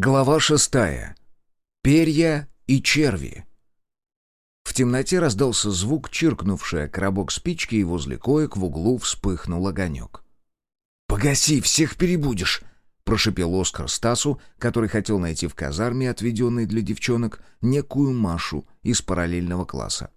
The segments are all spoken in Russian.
Глава шестая. Перья и черви. В темноте раздался звук, чиркнувший коробок спички, и возле коек в углу вспыхнул огонек. «Погаси, всех перебудешь!» — прошипел Оскар Стасу, который хотел найти в казарме, отведенной для девчонок, некую Машу из параллельного класса.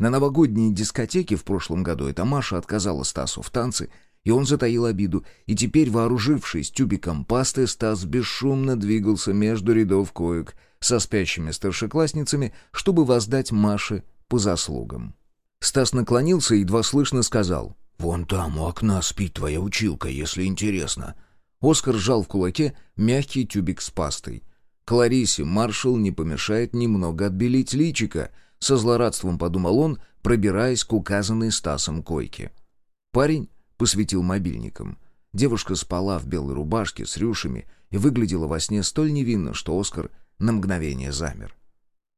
На новогодней дискотеке в прошлом году эта Маша отказала Стасу в танце — и он затаил обиду, и теперь, вооружившись тюбиком пасты, Стас бесшумно двигался между рядов коек со спящими старшеклассницами, чтобы воздать Маше по заслугам. Стас наклонился и едва слышно сказал «Вон там у окна спит твоя училка, если интересно». Оскар сжал в кулаке мягкий тюбик с пастой. Кларисе маршал не помешает немного отбелить личика, со злорадством подумал он, пробираясь к указанной Стасом койке. Парень посветил мобильником. Девушка спала в белой рубашке с рюшами и выглядела во сне столь невинно, что Оскар на мгновение замер.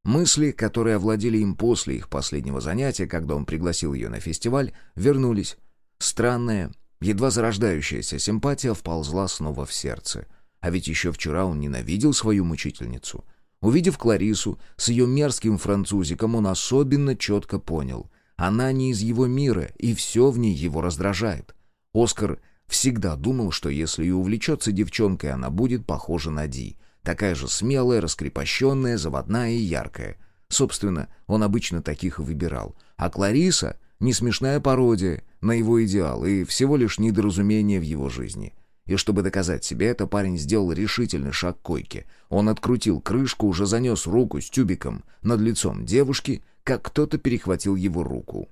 Мысли, которые овладели им после их последнего занятия, когда он пригласил ее на фестиваль, вернулись. Странная, едва зарождающаяся симпатия вползла снова в сердце. А ведь еще вчера он ненавидел свою мучительницу. Увидев Кларису с ее мерзким французиком, он особенно четко понял. Она не из его мира, и все в ней его раздражает. Оскар всегда думал, что если и увлечется девчонкой, она будет похожа на Ди. Такая же смелая, раскрепощенная, заводная и яркая. Собственно, он обычно таких и выбирал. А Клариса — не смешная пародия на его идеал и всего лишь недоразумение в его жизни. И чтобы доказать себе это, парень сделал решительный шаг к койке. Он открутил крышку, уже занес руку с тюбиком над лицом девушки — как кто-то перехватил его руку.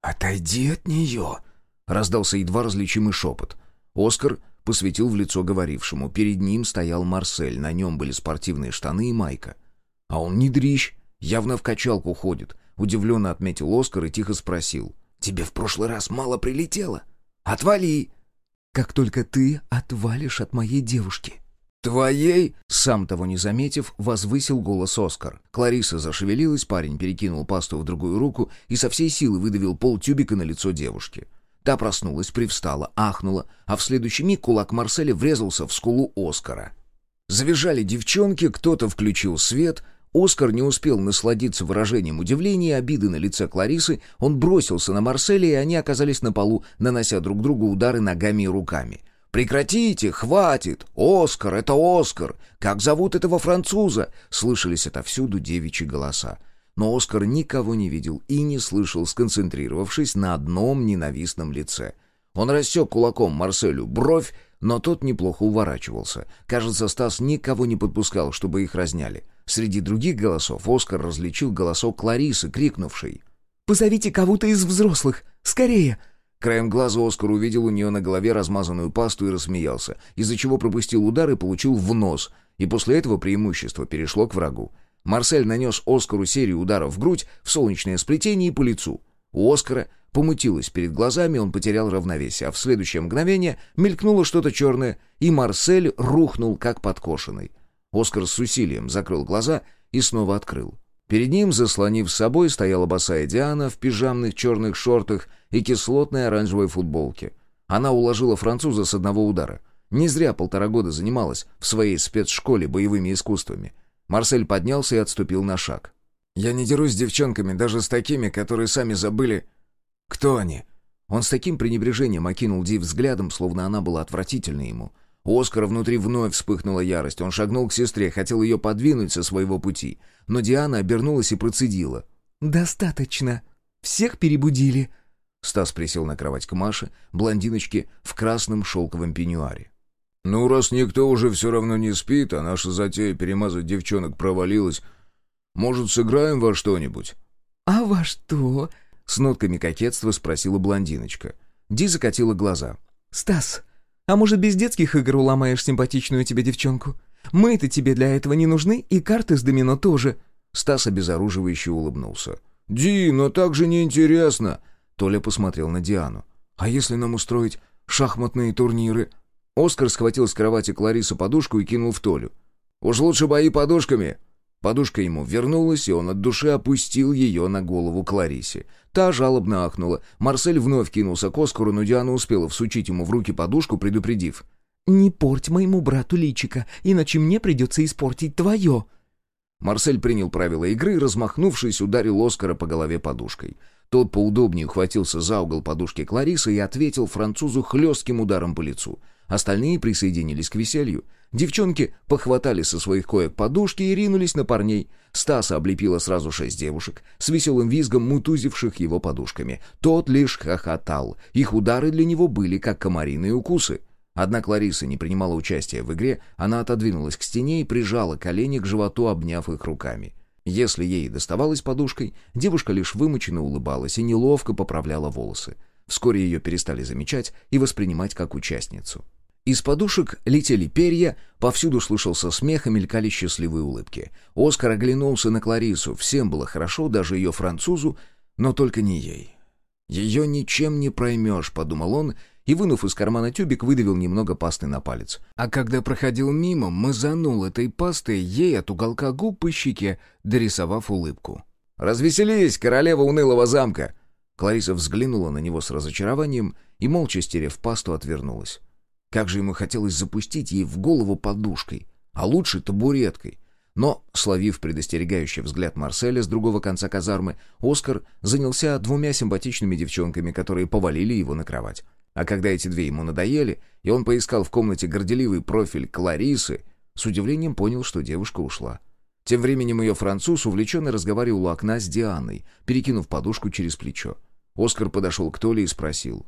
«Отойди от нее!» — раздался едва различимый шепот. Оскар посветил в лицо говорившему. Перед ним стоял Марсель, на нем были спортивные штаны и майка. «А он не дрищ, явно в качалку ходит», — удивленно отметил Оскар и тихо спросил. «Тебе в прошлый раз мало прилетело? Отвали!» «Как только ты отвалишь от моей девушки!» «Твоей?» Сам того не заметив, возвысил голос Оскар. Клариса зашевелилась, парень перекинул пасту в другую руку и со всей силы выдавил пол тюбика на лицо девушки. Та проснулась, привстала, ахнула, а в следующий миг кулак Марселя врезался в скулу Оскара. Завизжали девчонки, кто-то включил свет. Оскар не успел насладиться выражением удивления и обиды на лице Кларисы. Он бросился на Марселя, и они оказались на полу, нанося друг другу удары ногами и руками — «Прекратите! Хватит! Оскар! Это Оскар! Как зовут этого француза?» Слышались отовсюду девичьи голоса. Но Оскар никого не видел и не слышал, сконцентрировавшись на одном ненавистном лице. Он рассек кулаком Марселю бровь, но тот неплохо уворачивался. Кажется, Стас никого не подпускал, чтобы их разняли. Среди других голосов Оскар различил голосок Кларисы, крикнувшей. «Позовите кого-то из взрослых! Скорее!» Краем глаза Оскар увидел у нее на голове размазанную пасту и рассмеялся, из-за чего пропустил удар и получил в нос, и после этого преимущество перешло к врагу. Марсель нанес Оскару серию ударов в грудь, в солнечное сплетение и по лицу. У Оскара помутилось перед глазами, он потерял равновесие, а в следующее мгновение мелькнуло что-то черное, и Марсель рухнул, как подкошенный. Оскар с усилием закрыл глаза и снова открыл. Перед ним, заслонив с собой, стояла босая Диана в пижамных черных шортах и кислотной оранжевой футболке. Она уложила француза с одного удара. Не зря полтора года занималась в своей спецшколе боевыми искусствами. Марсель поднялся и отступил на шаг. «Я не дерусь с девчонками, даже с такими, которые сами забыли... Кто они?» Он с таким пренебрежением окинул Ди взглядом, словно она была отвратительной ему — у Оскара внутри вновь вспыхнула ярость. Он шагнул к сестре, хотел ее подвинуть со своего пути. Но Диана обернулась и процедила. «Достаточно. Всех перебудили». Стас присел на кровать к Маше, блондиночке в красном шелковом пеньюаре. «Ну, раз никто уже все равно не спит, а наша затея перемазать девчонок провалилась, может, сыграем во что-нибудь?» «А во что?» — с нотками кокетства спросила блондиночка. Ди закатила глаза. «Стас, а может, без детских игр уломаешь симпатичную тебе девчонку? Мы-то тебе для этого не нужны, и карты с домино тоже». Стас обезоруживающе улыбнулся. «Ди, но так же неинтересно!» Толя посмотрел на Диану. «А если нам устроить шахматные турниры?» Оскар схватил с кровати Кларису подушку и кинул в Толю. «Уж лучше бои подушками!» Подушка ему вернулась, и он от души опустил ее на голову Кларисе. Та жалобно ахнула. Марсель вновь кинулся к Оскару, но Диана успела всучить ему в руки подушку, предупредив. «Не порть моему брату личика, иначе мне придется испортить твое». Марсель принял правила игры и, размахнувшись, ударил Оскара по голове подушкой. Тот поудобнее ухватился за угол подушки Кларисы и ответил французу хлестким ударом по лицу. Остальные присоединились к веселью. Девчонки похватали со своих коек подушки и ринулись на парней. Стаса облепило сразу шесть девушек, с веселым визгом мутузивших его подушками. Тот лишь хохотал. Их удары для него были как комариные укусы. Однако Лариса не принимала участия в игре, она отодвинулась к стене и прижала колени к животу, обняв их руками. Если ей доставалось подушкой, девушка лишь вымученно улыбалась и неловко поправляла волосы. Вскоре ее перестали замечать и воспринимать как участницу. Из подушек летели перья, повсюду слышался смех и мелькали счастливые улыбки. Оскар оглянулся на Кларису, всем было хорошо, даже ее французу, но только не ей. «Ее ничем не проймешь», — подумал он, и, вынув из кармана тюбик, выдавил немного пасты на палец. А когда проходил мимо, мазанул этой пастой ей от уголка губ по щеке, дорисовав улыбку. «Развеселись, королева унылого замка!» Клариса взглянула на него с разочарованием и, молча стерев пасту, отвернулась. Как же ему хотелось запустить ей в голову подушкой, а лучше табуреткой. Но, словив предостерегающий взгляд Марселя с другого конца казармы, Оскар занялся двумя симпатичными девчонками, которые повалили его на кровать. А когда эти две ему надоели, и он поискал в комнате горделивый профиль Кларисы, с удивлением понял, что девушка ушла. Тем временем ее француз увлеченно разговаривал у окна с Дианой, перекинув подушку через плечо. Оскар подошел к Толе и спросил.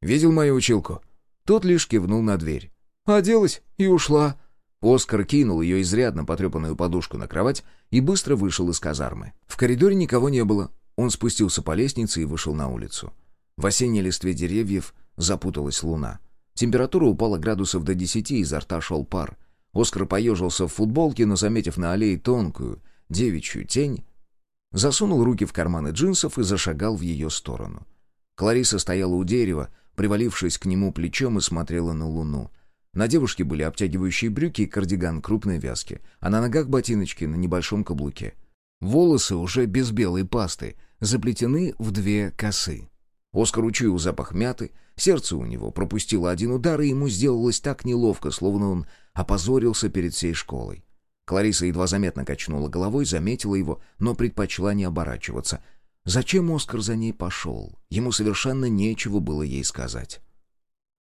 «Видел мою училку?» Тот лишь кивнул на дверь. «Оделась и ушла». Оскар кинул ее изрядно потрепанную подушку на кровать и быстро вышел из казармы. В коридоре никого не было. Он спустился по лестнице и вышел на улицу. В осенней листве деревьев запуталась луна. Температура упала градусов до десяти, изо рта шел пар. Оскар поежился в футболке, но, заметив на аллее тонкую, девичью тень, засунул руки в карманы джинсов и зашагал в ее сторону. Клариса стояла у дерева, привалившись к нему плечом и смотрела на луну. На девушке были обтягивающие брюки и кардиган крупной вязки, а на ногах ботиночки на небольшом каблуке. Волосы уже без белой пасты, заплетены в две косы. Оскар учуял запах мяты, сердце у него пропустило один удар, и ему сделалось так неловко, словно он опозорился перед всей школой. Клариса едва заметно качнула головой, заметила его, но предпочла не оборачиваться — Зачем Оскар за ней пошел? Ему совершенно нечего было ей сказать.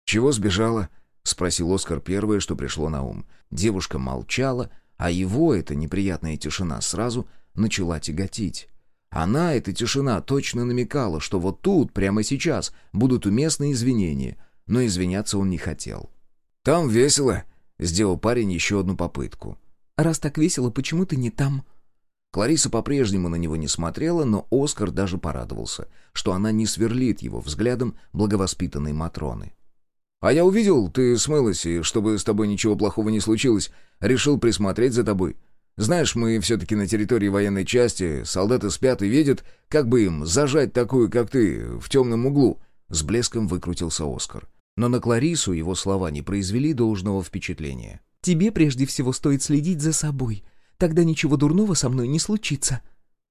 «Чего сбежала?» — спросил Оскар первое, что пришло на ум. Девушка молчала, а его эта неприятная тишина сразу начала тяготить. Она, эта тишина, точно намекала, что вот тут, прямо сейчас, будут уместные извинения, но извиняться он не хотел. «Там весело», — сделал парень еще одну попытку. «Раз так весело, почему ты не там?» Клариса по-прежнему на него не смотрела, но Оскар даже порадовался, что она не сверлит его взглядом благовоспитанной Матроны. «А я увидел, ты смылась, и чтобы с тобой ничего плохого не случилось, решил присмотреть за тобой. Знаешь, мы все-таки на территории военной части, солдаты спят и видят, как бы им зажать такую, как ты, в темном углу». С блеском выкрутился Оскар. Но на Кларису его слова не произвели должного впечатления. «Тебе прежде всего стоит следить за собой», Тогда ничего дурного со мной не случится».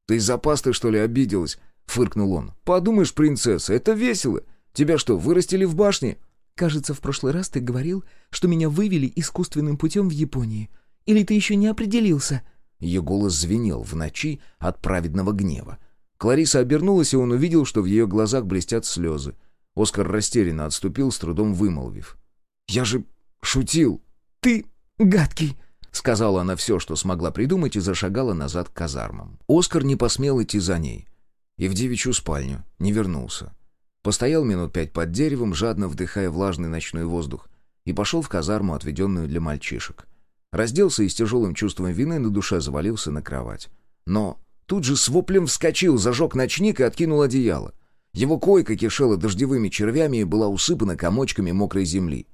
«Ты из-за пасты, что ли, обиделась?» — фыркнул он. «Подумаешь, принцесса, это весело. Тебя что, вырастили в башне?» «Кажется, в прошлый раз ты говорил, что меня вывели искусственным путем в Японии. Или ты еще не определился?» Ее голос звенел в ночи от праведного гнева. Клариса обернулась, и он увидел, что в ее глазах блестят слезы. Оскар растерянно отступил, с трудом вымолвив. «Я же шутил!» «Ты гадкий!» — сказала она все, что смогла придумать, и зашагала назад к казармам. Оскар не посмел идти за ней. И в девичью спальню не вернулся. Постоял минут пять под деревом, жадно вдыхая влажный ночной воздух, и пошел в казарму, отведенную для мальчишек. Разделся и с тяжелым чувством вины на душе завалился на кровать. Но тут же с воплем вскочил, зажег ночник и откинул одеяло. Его койка кишела дождевыми червями и была усыпана комочками мокрой земли.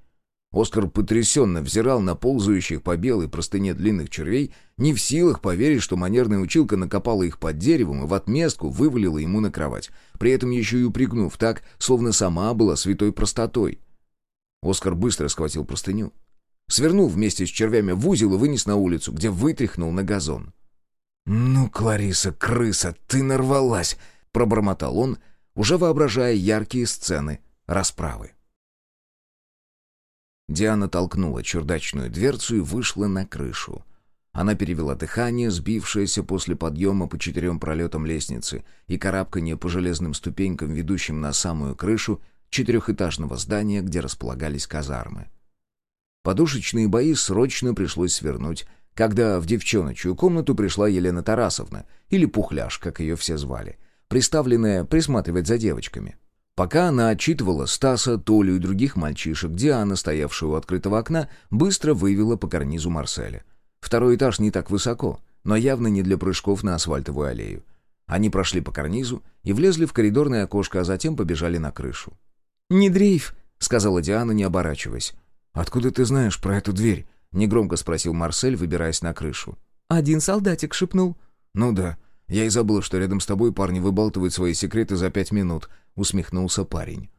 Оскар потрясенно взирал на ползающих по белой простыне длинных червей, не в силах поверить, что манерная училка накопала их под деревом и в отместку вывалила ему на кровать, при этом еще и упрекнув так, словно сама была святой простотой. Оскар быстро схватил простыню, свернул вместе с червями в узел и вынес на улицу, где вытряхнул на газон. «Ну, Клариса, крыса, ты нарвалась!» — пробормотал он, уже воображая яркие сцены расправы. Диана толкнула чердачную дверцу и вышла на крышу. Она перевела дыхание, сбившееся после подъема по четырем пролетам лестницы и карабканье по железным ступенькам, ведущим на самую крышу четырехэтажного здания, где располагались казармы. Подушечные бои срочно пришлось свернуть, когда в девчоночью комнату пришла Елена Тарасовна, или Пухляш, как ее все звали, приставленная присматривать за девочками. Пока она отчитывала Стаса, Толю и других мальчишек, Диана, стоявшая у открытого окна, быстро вывела по карнизу Марселя. Второй этаж не так высоко, но явно не для прыжков на асфальтовую аллею. Они прошли по карнизу и влезли в коридорное окошко, а затем побежали на крышу. «Не дрейф», — сказала Диана, не оборачиваясь. «Откуда ты знаешь про эту дверь?» — негромко спросил Марсель, выбираясь на крышу. «Один солдатик шепнул». «Ну да. Я и забыл, что рядом с тобой парни выбалтывают свои секреты за пять минут», усмехнулся парень.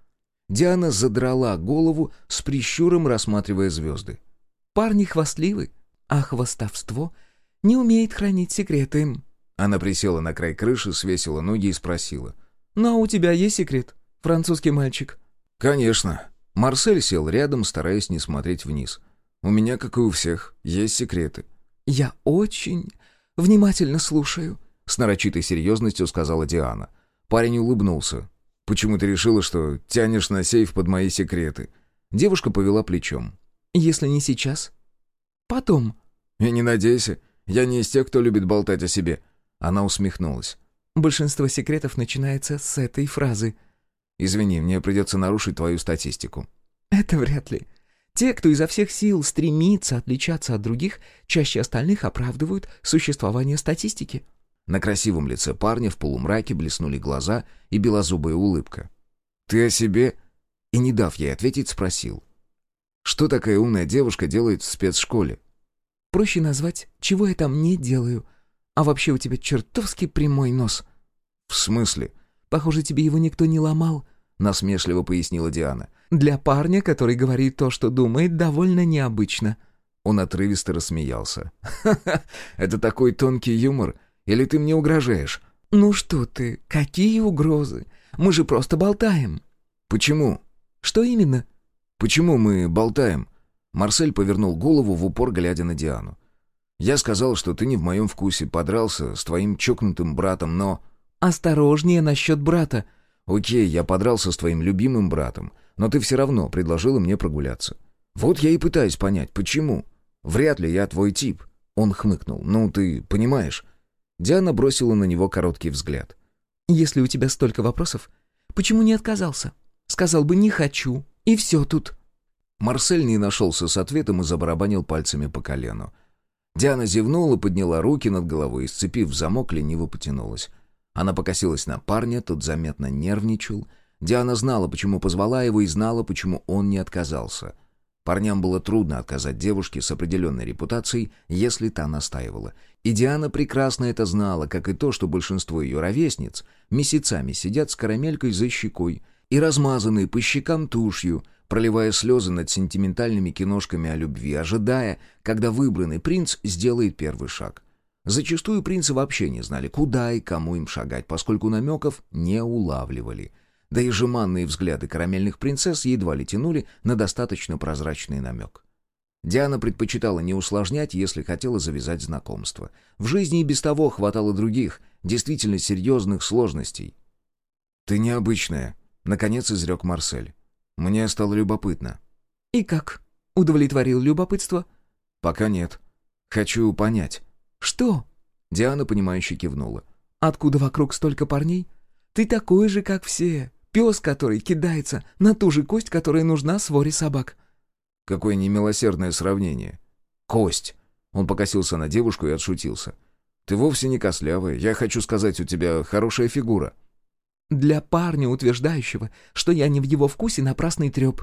Диана задрала голову с прищуром, рассматривая звезды. «Парни хвастливы, а хвастовство не умеет хранить секреты». Она присела на край крыши, свесила ноги и спросила. «Ну а у тебя есть секрет, французский мальчик?» «Конечно». Марсель сел рядом, стараясь не смотреть вниз. «У меня, как и у всех, есть секреты». «Я очень внимательно слушаю», — с нарочитой серьезностью сказала Диана. Парень улыбнулся. Почему ты решила, что тянешь на сейф под мои секреты?» Девушка повела плечом. «Если не сейчас, потом». «И не надейся, я не из тех, кто любит болтать о себе». Она усмехнулась. «Большинство секретов начинается с этой фразы». «Извини, мне придется нарушить твою статистику». «Это вряд ли. Те, кто изо всех сил стремится отличаться от других, чаще остальных оправдывают существование статистики». На красивом лице парня в полумраке блеснули глаза и белозубая улыбка. «Ты о себе?» И, не дав ей ответить, спросил. «Что такая умная девушка делает в спецшколе?» «Проще назвать, чего я там не делаю. А вообще у тебя чертовски прямой нос». «В смысле?» «Похоже, тебе его никто не ломал», — насмешливо пояснила Диана. «Для парня, который говорит то, что думает, довольно необычно». Он отрывисто рассмеялся. «Ха-ха, это такой тонкий юмор. Или ты мне угрожаешь?» «Ну что ты, какие угрозы? Мы же просто болтаем». «Почему?» «Что именно?» «Почему мы болтаем?» Марсель повернул голову в упор, глядя на Диану. «Я сказал, что ты не в моем вкусе, подрался с твоим чокнутым братом, но...» «Осторожнее насчет брата». «Окей, я подрался с твоим любимым братом, но ты все равно предложила мне прогуляться. Вот я и пытаюсь понять, почему. Вряд ли я твой тип». Он хмыкнул. «Ну, ты понимаешь, Диана бросила на него короткий взгляд. «Если у тебя столько вопросов, почему не отказался? Сказал бы «не хочу», и все тут». Марсель не нашелся с ответом и забарабанил пальцами по колену. Диана зевнула, подняла руки над головой и, сцепив замок, лениво потянулась. Она покосилась на парня, тот заметно нервничал. Диана знала, почему позвала его, и знала, почему он не отказался — Парням было трудно отказать девушке с определенной репутацией, если та настаивала. И Диана прекрасно это знала, как и то, что большинство ее ровесниц месяцами сидят с карамелькой за щекой и размазанные по щекам тушью, проливая слезы над сентиментальными киношками о любви, ожидая, когда выбранный принц сделает первый шаг. Зачастую принцы вообще не знали, куда и кому им шагать, поскольку намеков не улавливали — да и жеманные взгляды карамельных принцесс едва ли тянули на достаточно прозрачный намек. Диана предпочитала не усложнять, если хотела завязать знакомство. В жизни и без того хватало других, действительно серьезных сложностей. «Ты необычная», — наконец изрек Марсель. «Мне стало любопытно». «И как? Удовлетворил любопытство?» «Пока нет. Хочу понять». «Что?» Диана, понимающе кивнула. «Откуда вокруг столько парней? Ты такой же, как все. Пес, который кидается на ту же кость, которая нужна своре собак. Какое немилосердное сравнение. Кость. Он покосился на девушку и отшутился. Ты вовсе не кослявая. Я хочу сказать, у тебя хорошая фигура. Для парня, утверждающего, что я не в его вкусе, напрасный треп.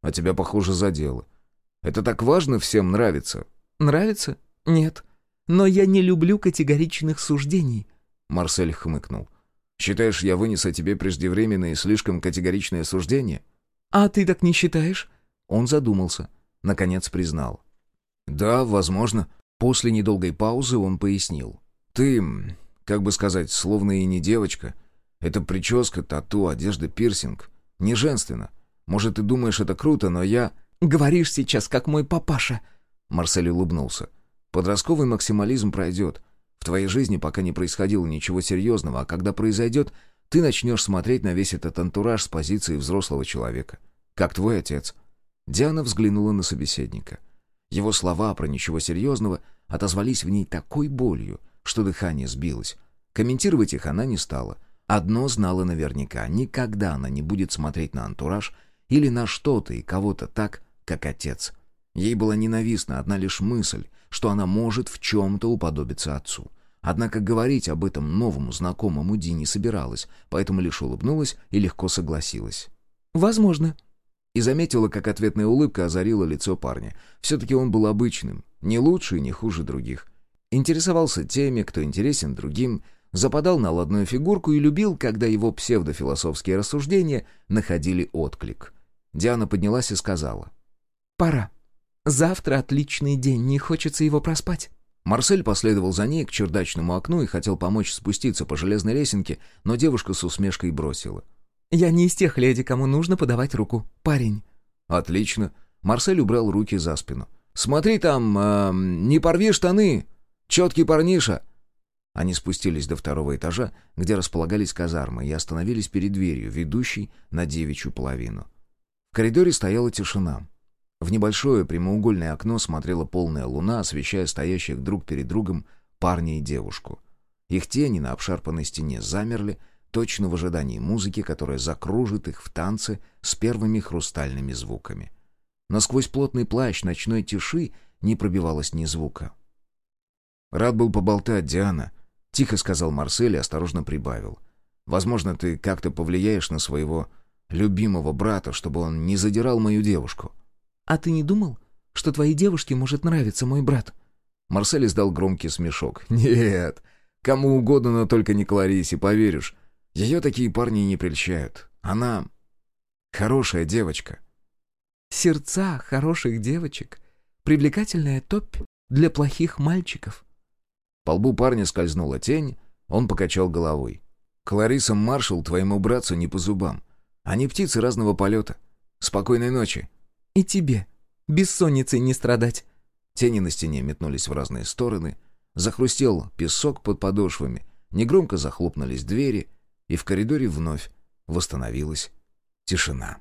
А тебя, похоже, задело. Это так важно всем нравится? Нравится? Нет. Но я не люблю категоричных суждений. Марсель хмыкнул. Считаешь, я вынес о тебе преждевременное и слишком категоричное суждение?» «А ты так не считаешь?» Он задумался. Наконец признал. «Да, возможно». После недолгой паузы он пояснил. «Ты, как бы сказать, словно и не девочка. Это прическа, тату, одежда, пирсинг. Не женственно. Может, ты думаешь, это круто, но я...» Говоришь сейчас, как мой папаша». Марсель улыбнулся. «Подростковый максимализм пройдет. В твоей жизни пока не происходило ничего серьезного, а когда произойдет, ты начнешь смотреть на весь этот антураж с позиции взрослого человека. Как твой отец». Диана взглянула на собеседника. Его слова про ничего серьезного отозвались в ней такой болью, что дыхание сбилось. Комментировать их она не стала. Одно знала наверняка — никогда она не будет смотреть на антураж или на что-то и кого-то так, как отец. Ей была ненавистна одна лишь мысль, что она может в чем-то уподобиться отцу. Однако говорить об этом новому знакомому Ди не собиралась, поэтому лишь улыбнулась и легко согласилась. «Возможно». И заметила, как ответная улыбка озарила лицо парня. Все-таки он был обычным, не лучше и не хуже других. Интересовался теми, кто интересен другим, западал на ладную фигурку и любил, когда его псевдофилософские рассуждения находили отклик. Диана поднялась и сказала. «Пора. Завтра отличный день, не хочется его проспать». Марсель последовал за ней к чердачному окну и хотел помочь спуститься по железной лесенке, но девушка с усмешкой бросила. «Я не из тех леди, кому нужно подавать руку. Парень». «Отлично». Марсель убрал руки за спину. «Смотри там, э, не порви штаны! Четкий парниша!» Они спустились до второго этажа, где располагались казармы, и остановились перед дверью, ведущей на девичью половину. В коридоре стояла тишина. В небольшое прямоугольное окно смотрела полная луна, освещая стоящих друг перед другом парня и девушку. Их тени на обшарпанной стене замерли, точно в ожидании музыки, которая закружит их в танце с первыми хрустальными звуками. Но сквозь плотный плащ ночной тиши не пробивалось ни звука. «Рад был поболтать, Диана», — тихо сказал Марсель и осторожно прибавил. «Возможно, ты как-то повлияешь на своего любимого брата, чтобы он не задирал мою девушку». «А ты не думал, что твоей девушке может нравиться мой брат?» Марсель издал громкий смешок. «Нет, кому угодно, но только не Кларисе, поверишь. Ее такие парни не прельщают. Она хорошая девочка». «Сердца хороших девочек — привлекательная топь для плохих мальчиков». По лбу парня скользнула тень, он покачал головой. «Клариса Маршал твоему братцу не по зубам. Они птицы разного полета. Спокойной ночи». «И тебе. Бессонницей не страдать». Тени на стене метнулись в разные стороны. Захрустел песок под подошвами. Негромко захлопнулись двери, и в коридоре вновь восстановилась тишина.